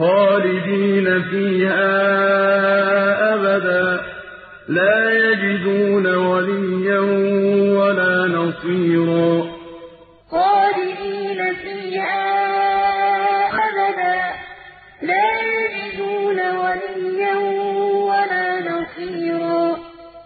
خَالِدِينَ فِيهَا أَبَدًا ۖ لَّا يَجِدُونَ وَلِيًّا وَلَا نَصِيرًا. خَالِدِينَ فِيهَا أَبَدًا ۖ لَّا يَجِدُونَ